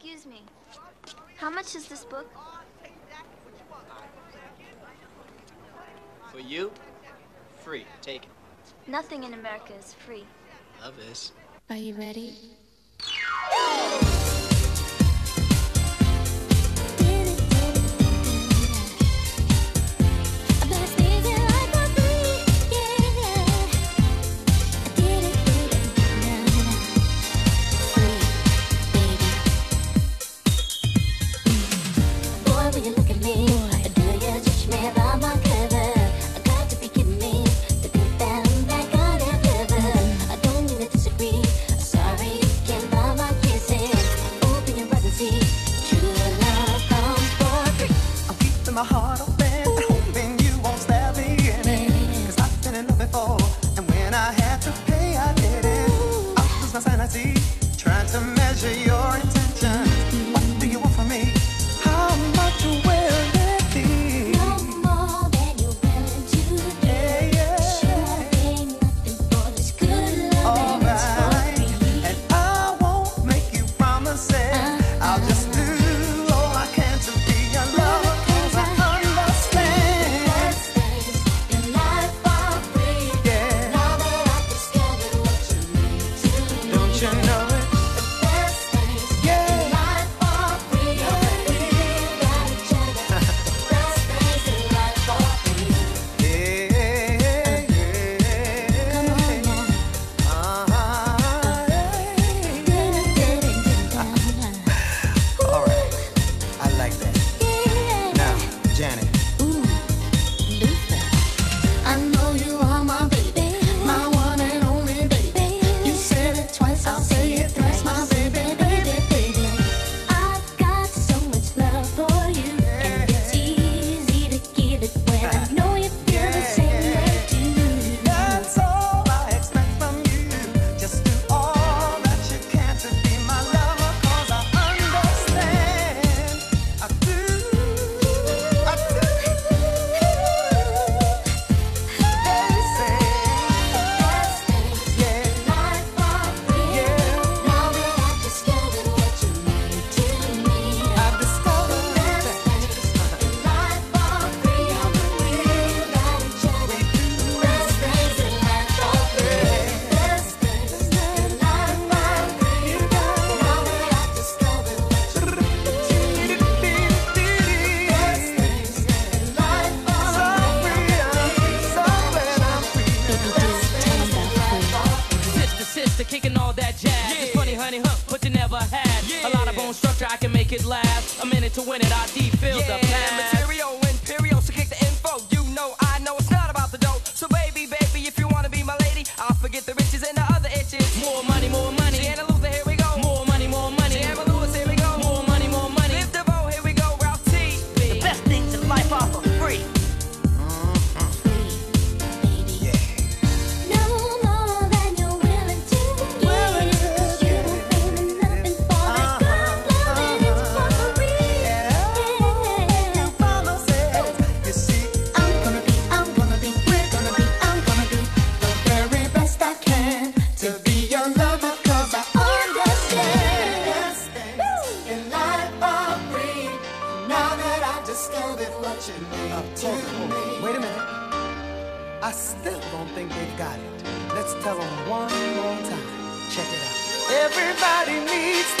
Excuse me. How much is this book? For you, free. Take it. Nothing in America is free. Love is. Are you ready? treasure you own structure, I can make it last. A minute to win it, I D fill yeah. the past. attention talking to oh, Wait a minute. I still don't think they've got it. Let's tell them one more time. Check it out. Everybody needs